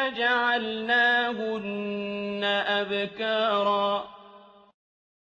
فَجَعَلْنَاهُنَّ أَبْكَارًا.